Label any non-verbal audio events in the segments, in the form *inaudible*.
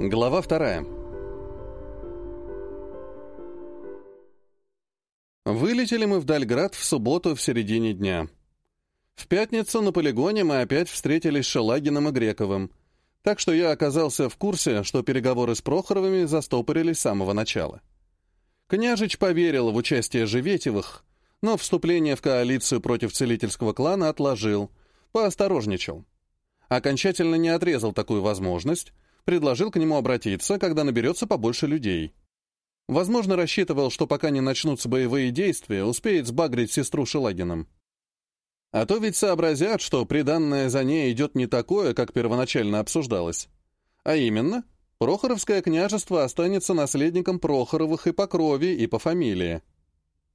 Глава вторая. Вылетели мы в Дальград в субботу в середине дня. В пятницу на полигоне мы опять встретились с Шелагиным и Грековым, так что я оказался в курсе, что переговоры с Прохоровыми застопорились с самого начала. Княжич поверил в участие Живетевых, но вступление в коалицию против целительского клана отложил, поосторожничал. Окончательно не отрезал такую возможность, предложил к нему обратиться, когда наберется побольше людей. Возможно, рассчитывал, что пока не начнутся боевые действия, успеет сбагрить сестру Шелагиным. А то ведь сообразят, что приданное за ней идет не такое, как первоначально обсуждалось. А именно, Прохоровское княжество останется наследником Прохоровых и по крови, и по фамилии.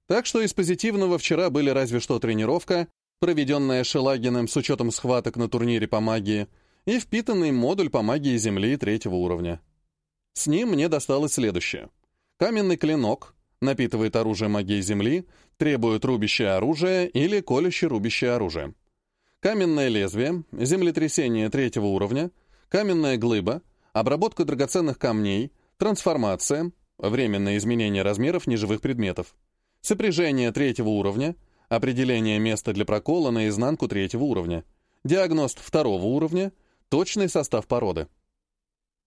Так что из позитивного вчера были разве что тренировка, проведенная Шелагиным с учетом схваток на турнире по магии, и впитанный модуль по магии Земли третьего уровня. С ним мне досталось следующее. Каменный клинок напитывает оружие магии Земли, требует рубящее оружие или колюще-рубящее оружие. Каменное лезвие, землетрясение третьего уровня, каменная глыба, обработка драгоценных камней, трансформация, временное изменение размеров неживых предметов, сопряжение третьего уровня, определение места для прокола на изнанку третьего уровня, диагност второго уровня — Точный состав породы.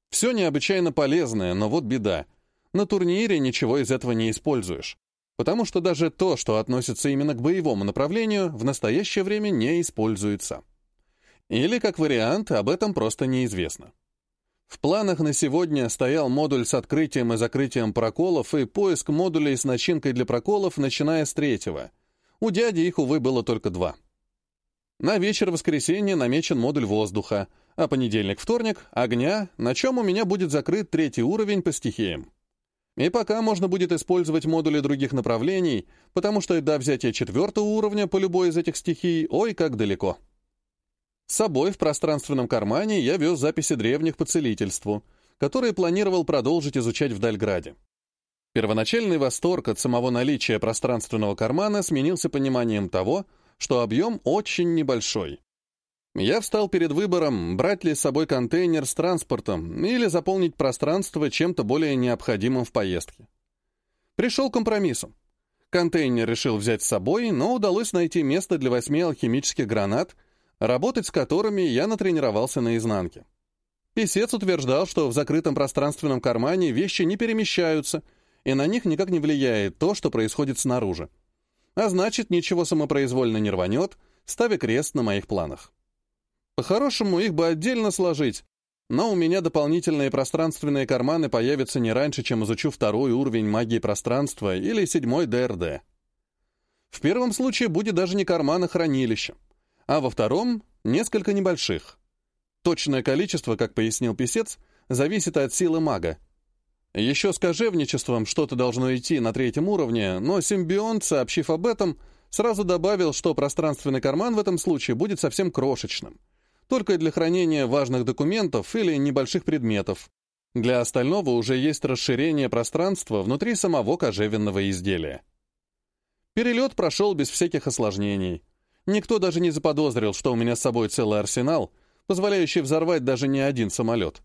Все необычайно полезное, но вот беда. На турнире ничего из этого не используешь. Потому что даже то, что относится именно к боевому направлению, в настоящее время не используется. Или, как вариант, об этом просто неизвестно. В планах на сегодня стоял модуль с открытием и закрытием проколов и поиск модулей с начинкой для проколов, начиная с третьего. У дяди их, увы, было только два. На вечер воскресенья намечен модуль воздуха — а понедельник-вторник — огня, на чем у меня будет закрыт третий уровень по стихиям. И пока можно будет использовать модули других направлений, потому что до взятия четвертого уровня по любой из этих стихий, ой, как далеко. С собой в пространственном кармане я вез записи древних по целительству, которые планировал продолжить изучать в Дальграде. Первоначальный восторг от самого наличия пространственного кармана сменился пониманием того, что объем очень небольшой. Я встал перед выбором, брать ли с собой контейнер с транспортом или заполнить пространство чем-то более необходимым в поездке. Пришел к компромиссу. Контейнер решил взять с собой, но удалось найти место для восьми алхимических гранат, работать с которыми я натренировался на изнанке. Песец утверждал, что в закрытом пространственном кармане вещи не перемещаются, и на них никак не влияет то, что происходит снаружи. А значит, ничего самопроизвольно не рванет, ставя крест на моих планах. По-хорошему, их бы отдельно сложить, но у меня дополнительные пространственные карманы появятся не раньше, чем изучу второй уровень магии пространства или седьмой ДРД. В первом случае будет даже не карман, а хранилище, а во втором — несколько небольших. Точное количество, как пояснил писец, зависит от силы мага. Еще с кожевничеством что-то должно идти на третьем уровне, но симбионт, сообщив об этом, сразу добавил, что пространственный карман в этом случае будет совсем крошечным — только для хранения важных документов или небольших предметов. Для остального уже есть расширение пространства внутри самого кожевенного изделия. Перелет прошел без всяких осложнений. Никто даже не заподозрил, что у меня с собой целый арсенал, позволяющий взорвать даже не один самолет.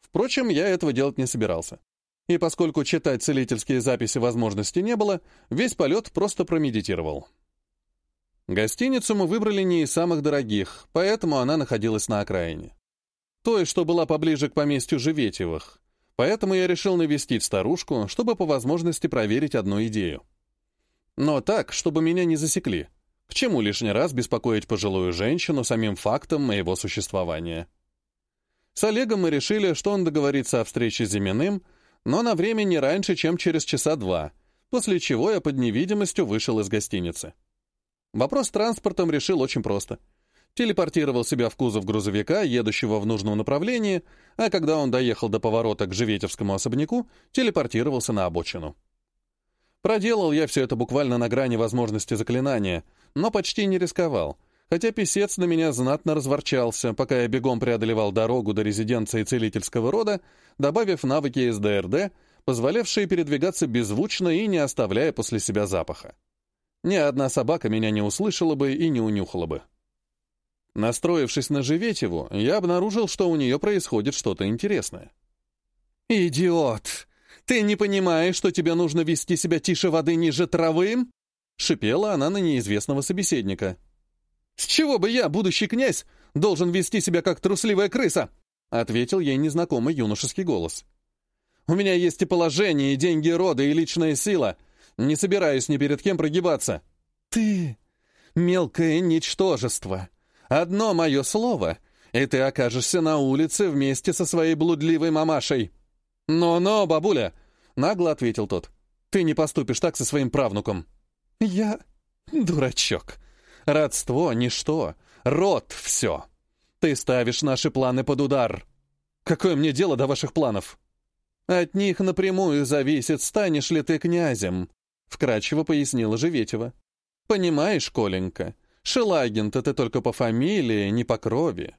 Впрочем, я этого делать не собирался. И поскольку читать целительские записи возможности не было, весь полет просто промедитировал. Гостиницу мы выбрали не из самых дорогих, поэтому она находилась на окраине. Той, что была поближе к поместью Живетевых. Поэтому я решил навестить старушку, чтобы по возможности проверить одну идею. Но так, чтобы меня не засекли. К чему лишний раз беспокоить пожилую женщину самим фактом моего существования? С Олегом мы решили, что он договорится о встрече с Зиминым, но на время не раньше, чем через часа два, после чего я под невидимостью вышел из гостиницы. Вопрос с транспортом решил очень просто. Телепортировал себя в кузов грузовика, едущего в нужном направлении, а когда он доехал до поворота к Живетевскому особняку, телепортировался на обочину. Проделал я все это буквально на грани возможности заклинания, но почти не рисковал, хотя писец на меня знатно разворчался, пока я бегом преодолевал дорогу до резиденции целительского рода, добавив навыки из ДРД, позволявшие передвигаться беззвучно и не оставляя после себя запаха. Ни одна собака меня не услышала бы и не унюхала бы. Настроившись на Живетеву, я обнаружил, что у нее происходит что-то интересное. «Идиот! Ты не понимаешь, что тебе нужно вести себя тише воды ниже травы?» Шипела она на неизвестного собеседника. «С чего бы я, будущий князь, должен вести себя как трусливая крыса?» Ответил ей незнакомый юношеский голос. «У меня есть и положение, и деньги рода, и личная сила. Не собираюсь ни перед кем прогибаться. Ты — мелкое ничтожество. Одно мое слово, и ты окажешься на улице вместе со своей блудливой мамашей». «Но-но, бабуля!» — нагло ответил тот. «Ты не поступишь так со своим правнуком». «Я дурачок. Родство — ничто. Род — все. Ты ставишь наши планы под удар. Какое мне дело до ваших планов?» «От них напрямую зависит, станешь ли ты князем», — вкратчиво пояснила Живетева. «Понимаешь, Коленька, Шелагин-то ты только по фамилии, не по крови.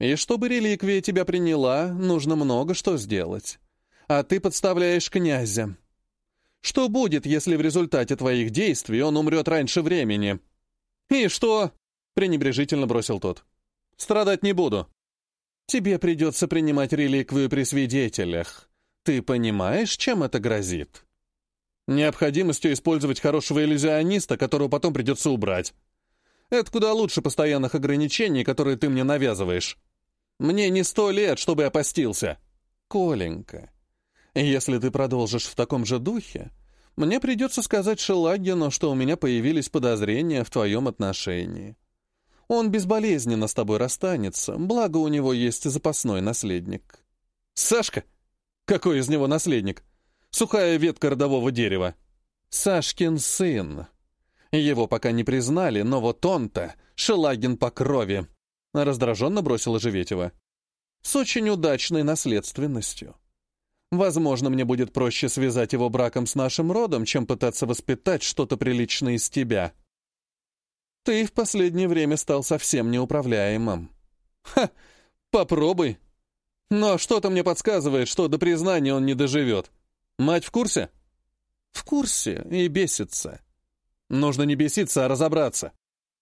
И чтобы реликвия тебя приняла, нужно много что сделать. А ты подставляешь князя. Что будет, если в результате твоих действий он умрет раньше времени? И что? пренебрежительно бросил тот. Страдать не буду. Тебе придется принимать реликвию при свидетелях. Ты понимаешь, чем это грозит? Необходимостью использовать хорошего иллюзиониста, которого потом придется убрать. Это куда лучше постоянных ограничений, которые ты мне навязываешь. Мне не сто лет, чтобы я постился. Коленька, если ты продолжишь в таком же духе, мне придется сказать Шелагину, что у меня появились подозрения в твоем отношении. Он безболезненно с тобой расстанется, благо у него есть запасной наследник. Сашка? Какой из него наследник? Сухая ветка родового дерева. Сашкин сын. Его пока не признали, но вот он-то, Шелагин по крови. Раздраженно бросила Живетева. С очень удачной наследственностью. Возможно, мне будет проще связать его браком с нашим родом, чем пытаться воспитать что-то приличное из тебя. Ты в последнее время стал совсем неуправляемым. Ха, попробуй. Но что-то мне подсказывает, что до признания он не доживет. Мать в курсе? В курсе и бесится. Нужно не беситься, а разобраться,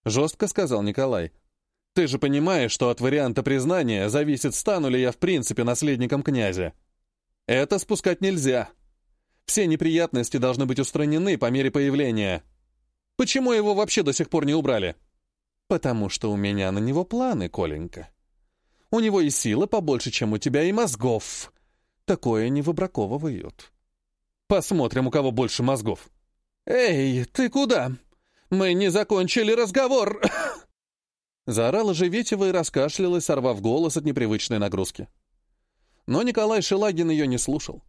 жестко сказал Николай. Ты же понимаешь, что от варианта признания зависит, стану ли я в принципе наследником князя. Это спускать нельзя. Все неприятности должны быть устранены по мере появления. Почему его вообще до сих пор не убрали? Потому что у меня на него планы, Коленька. У него и силы побольше, чем у тебя, и мозгов. Такое не выбраковывают. Посмотрим, у кого больше мозгов. «Эй, ты куда? Мы не закончили разговор!» *laughs* Заорала Живетева и раскашлялась, сорвав голос от непривычной нагрузки. Но Николай Шелагин ее не слушал.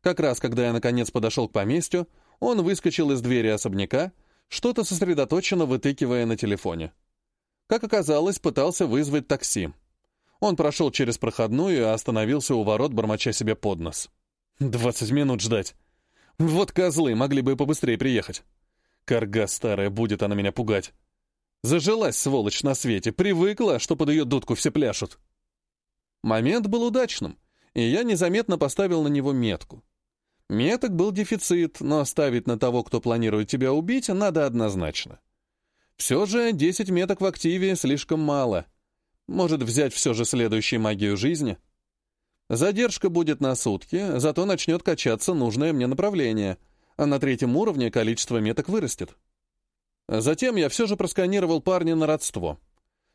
Как раз, когда я наконец подошел к поместью, он выскочил из двери особняка, что-то сосредоточенно вытыкивая на телефоне. Как оказалось, пытался вызвать такси. Он прошел через проходную и остановился у ворот, бормоча себе под нос. «Двадцать минут ждать. Вот козлы, могли бы побыстрее приехать. Карга старая, будет она меня пугать. Зажилась, сволочь, на свете, привыкла, что под ее дудку все пляшут. Момент был удачным, и я незаметно поставил на него метку. Меток был дефицит, но ставить на того, кто планирует тебя убить, надо однозначно. Все же 10 меток в активе слишком мало. Может взять все же следующую магию жизни? Задержка будет на сутки, зато начнет качаться нужное мне направление, а на третьем уровне количество меток вырастет. Затем я все же просканировал парня на родство.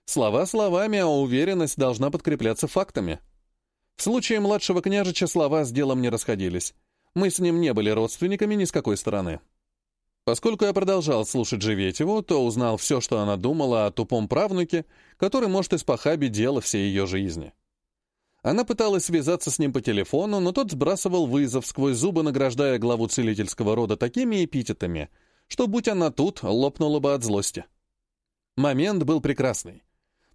Слова словами, а уверенность должна подкрепляться фактами. В случае младшего княжича слова с делом не расходились. Мы с ним не были родственниками ни с какой стороны. Поскольку я продолжал слушать Живетеву, то узнал все, что она думала о тупом правнуке, который может испохабить дело всей ее жизни. Она пыталась связаться с ним по телефону, но тот сбрасывал вызов, сквозь зубы награждая главу целительского рода такими эпитетами — что, будь она тут, лопнула бы от злости. Момент был прекрасный.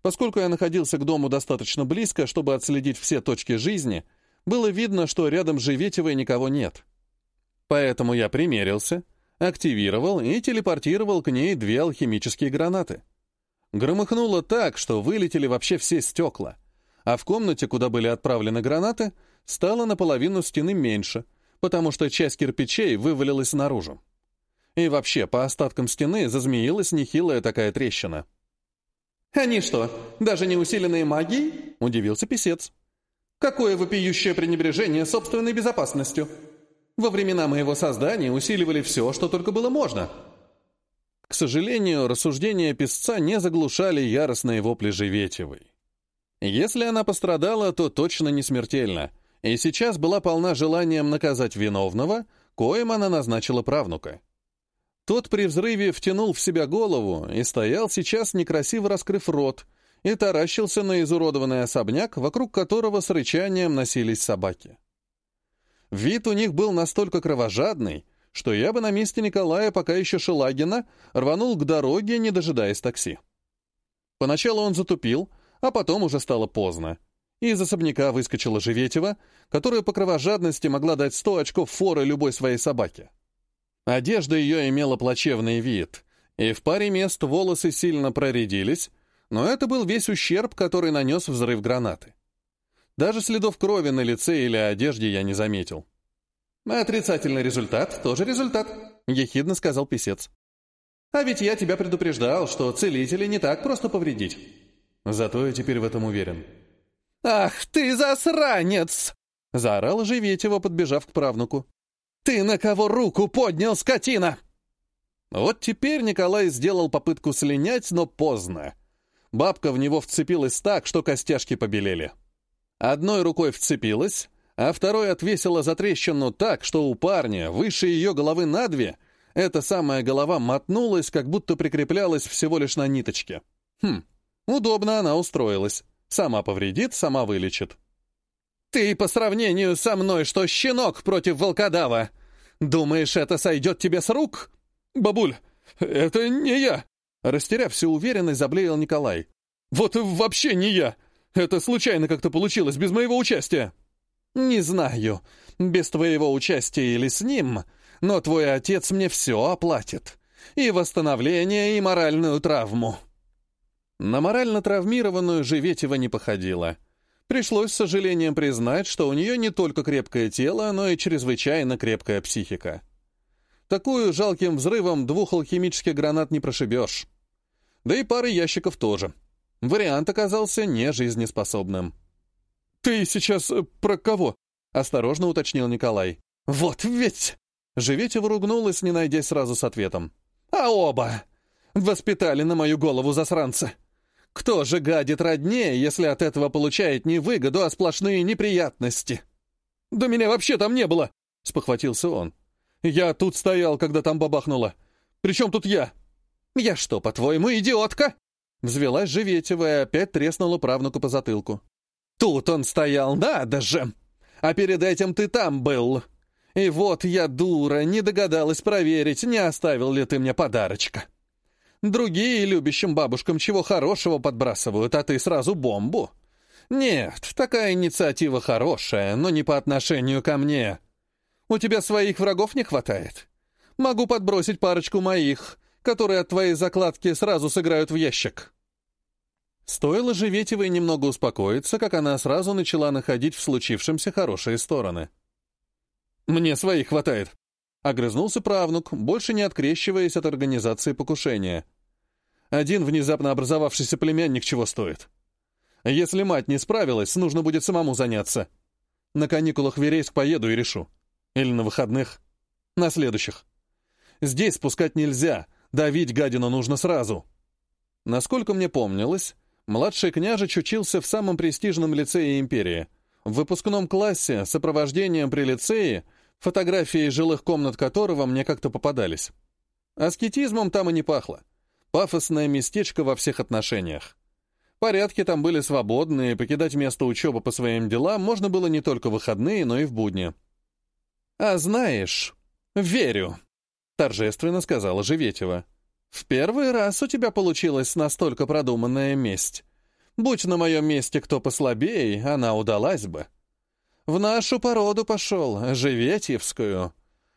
Поскольку я находился к дому достаточно близко, чтобы отследить все точки жизни, было видно, что рядом с Живетевой никого нет. Поэтому я примерился, активировал и телепортировал к ней две алхимические гранаты. Громыхнуло так, что вылетели вообще все стекла, а в комнате, куда были отправлены гранаты, стало наполовину стены меньше, потому что часть кирпичей вывалилась наружу. И вообще, по остаткам стены зазмеилась нехилая такая трещина. «Они что, даже не усиленные магией?» — удивился писец. Какое вопиющее пренебрежение собственной безопасностью! Во времена моего создания усиливали все, что только было можно. К сожалению, рассуждения песца не заглушали яростные вопли Живетевой. Если она пострадала, то точно не смертельно, и сейчас была полна желанием наказать виновного, коим она назначила правнука. Тот при взрыве втянул в себя голову и стоял сейчас, некрасиво раскрыв рот, и таращился на изуродованный особняк, вокруг которого с рычанием носились собаки. Вид у них был настолько кровожадный, что я бы на месте Николая, пока еще Шелагина, рванул к дороге, не дожидаясь такси. Поначалу он затупил, а потом уже стало поздно. Из особняка выскочила Живетева, которая по кровожадности могла дать сто очков форы любой своей собаке. Одежда ее имела плачевный вид, и в паре мест волосы сильно проредились, но это был весь ущерб, который нанес взрыв гранаты. Даже следов крови на лице или одежде я не заметил. «Отрицательный результат — тоже результат», — ехидно сказал писец. «А ведь я тебя предупреждал, что целители не так просто повредить. Зато я теперь в этом уверен». «Ах ты засранец!» — заорал Живетева, подбежав к правнуку. «Ты на кого руку поднял, скотина?» Вот теперь Николай сделал попытку слинять, но поздно. Бабка в него вцепилась так, что костяшки побелели. Одной рукой вцепилась, а второй отвесила за трещину так, что у парня, выше ее головы на две, эта самая голова мотнулась, как будто прикреплялась всего лишь на ниточке. Хм, удобно она устроилась. Сама повредит, сама вылечит. «Ты по сравнению со мной, что щенок против волкодава! Думаешь, это сойдет тебе с рук?» «Бабуль, это не я!» Растеряв всю уверенность, заблеял Николай. «Вот вообще не я! Это случайно как-то получилось, без моего участия!» «Не знаю, без твоего участия или с ним, но твой отец мне все оплатит. И восстановление, и моральную травму». На морально травмированную Живетева не походила. Пришлось с сожалением признать, что у нее не только крепкое тело, но и чрезвычайно крепкая психика. Такую жалким взрывом двух алхимических гранат не прошибешь. Да и пары ящиков тоже. Вариант оказался нежизнеспособным. «Ты сейчас э, про кого?» — осторожно уточнил Николай. «Вот ведь!» Живетева ругнулась, не найдясь сразу с ответом. «А оба! Воспитали на мою голову засранца! Кто же гадит роднее, если от этого получает не выгоду, а сплошные неприятности?» «Да меня вообще там не было!» — спохватился он. «Я тут стоял, когда там бабахнуло. Причем тут я?» «Я что, по-твоему, идиотка?» Взвелась Живетева и опять треснула правнуку по затылку. «Тут он стоял, надо же! А перед этим ты там был. И вот я, дура, не догадалась проверить, не оставил ли ты мне подарочка. Другие любящим бабушкам чего хорошего подбрасывают, а ты сразу бомбу. Нет, такая инициатива хорошая, но не по отношению ко мне. У тебя своих врагов не хватает. Могу подбросить парочку моих, которые от твоей закладки сразу сыграют в ящик». Стоило Живетевой немного успокоиться, как она сразу начала находить в случившемся хорошие стороны. «Мне своих хватает», — огрызнулся правнук, больше не открещиваясь от организации покушения. Один внезапно образовавшийся племянник чего стоит. Если мать не справилась, нужно будет самому заняться. На каникулах в Верейск поеду и решу. Или на выходных. На следующих. Здесь спускать нельзя, давить гадину нужно сразу. Насколько мне помнилось, младший княжич учился в самом престижном лицее империи. В выпускном классе, сопровождением при лицее, фотографии жилых комнат которого мне как-то попадались. Аскетизмом там и не пахло. Пафосное местечко во всех отношениях. Порядки там были свободные, покидать место учебы по своим делам можно было не только в выходные, но и в будни. «А знаешь, верю», — торжественно сказала Живетева. «В первый раз у тебя получилась настолько продуманная месть. Будь на моем месте кто послабее, она удалась бы. В нашу породу пошел, Живетьевскую.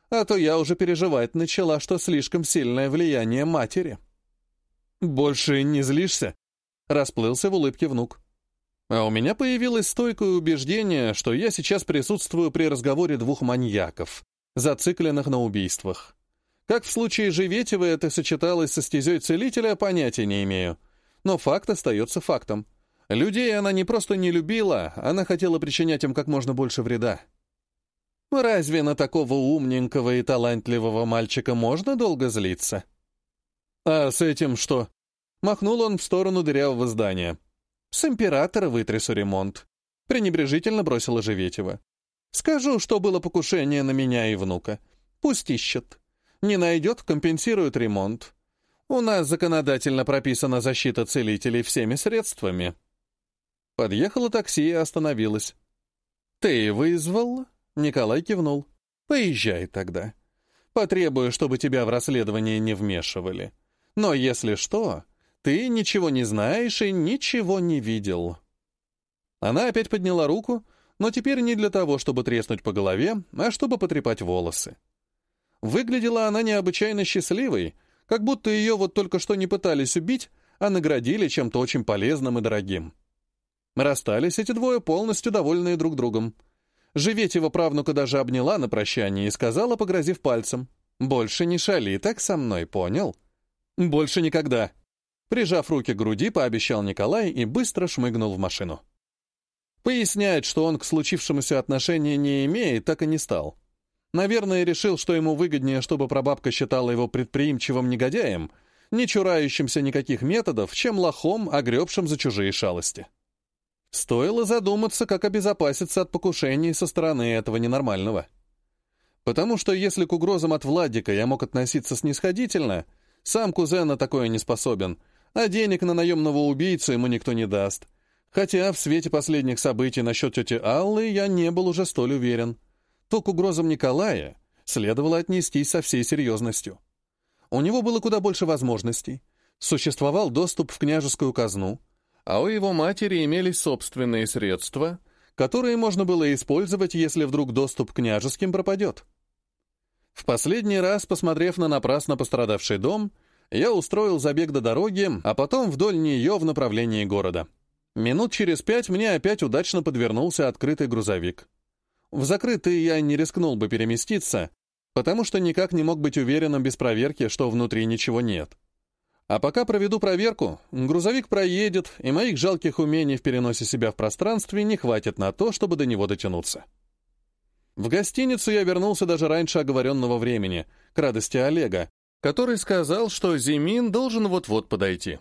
А то я уже переживать начала, что слишком сильное влияние матери». «Больше не злишься?» — расплылся в улыбке внук. А у меня появилось стойкое убеждение, что я сейчас присутствую при разговоре двух маньяков, зацикленных на убийствах. Как в случае Живетева это сочеталось со стезей целителя, понятия не имею. Но факт остается фактом. Людей она не просто не любила, она хотела причинять им как можно больше вреда. Разве на такого умненького и талантливого мальчика можно долго злиться? А с этим что? Махнул он в сторону дырявого здания. С императора вытрясу ремонт. Пренебрежительно бросила Живетева. Скажу, что было покушение на меня и внука. Пусть ищет. Не найдет, компенсирует ремонт. У нас законодательно прописана защита целителей всеми средствами. Подъехало такси и остановилось. «Ты вызвал?» — Николай кивнул. «Поезжай тогда. Потребую, чтобы тебя в расследование не вмешивали. Но если что, ты ничего не знаешь и ничего не видел». Она опять подняла руку, но теперь не для того, чтобы треснуть по голове, а чтобы потрепать волосы. Выглядела она необычайно счастливой, как будто ее вот только что не пытались убить, а наградили чем-то очень полезным и дорогим. Расстались эти двое полностью довольные друг другом. Живетева правнука даже обняла на прощание и сказала, погрозив пальцем, «Больше не шали так со мной, понял?» «Больше никогда». Прижав руки к груди, пообещал Николай и быстро шмыгнул в машину. Пояснять, что он к случившемуся отношения не имеет, так и не стал. Наверное, решил, что ему выгоднее, чтобы прабабка считала его предприимчивым негодяем, не чурающимся никаких методов, чем лохом, огребшим за чужие шалости. Стоило задуматься, как обезопаситься от покушений со стороны этого ненормального. Потому что если к угрозам от Владика я мог относиться снисходительно, сам кузен на такое не способен, а денег на наемного убийцу ему никто не даст. Хотя в свете последних событий насчет тети Аллы я не был уже столь уверен. То к угрозам Николая следовало отнестись со всей серьезностью. У него было куда больше возможностей. Существовал доступ в княжескую казну, а у его матери имелись собственные средства, которые можно было использовать, если вдруг доступ к княжеским пропадет. В последний раз, посмотрев на напрасно пострадавший дом, я устроил забег до дороги, а потом вдоль нее в направлении города. Минут через пять мне опять удачно подвернулся открытый грузовик. В закрытый я не рискнул бы переместиться, потому что никак не мог быть уверенным без проверки, что внутри ничего нет. А пока проведу проверку, грузовик проедет, и моих жалких умений в переносе себя в пространстве не хватит на то, чтобы до него дотянуться. В гостиницу я вернулся даже раньше оговоренного времени, к радости Олега, который сказал, что Зимин должен вот-вот подойти.